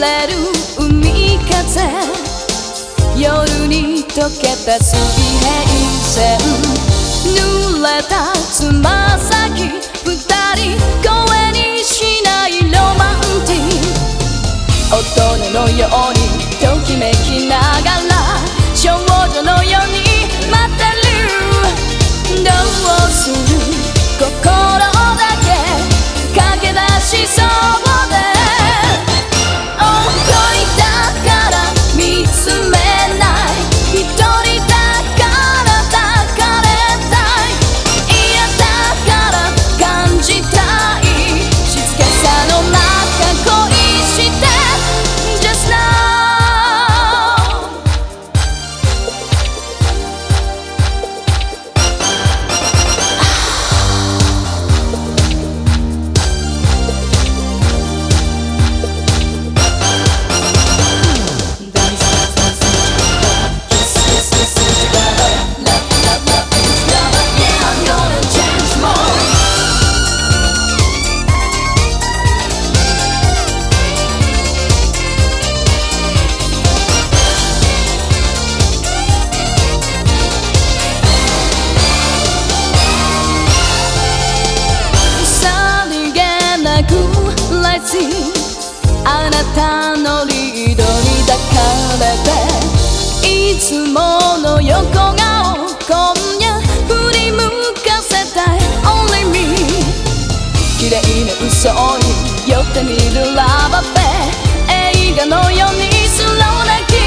れる海風。夜に溶けた水平線。濡れたつま先。二人声にしないロマンティック大人のようにあなたのリードに抱かれていつもの横顔今夜振り向かせたい Only me 綺麗な嘘に寄ってみるラバフェ映画のようにスローな気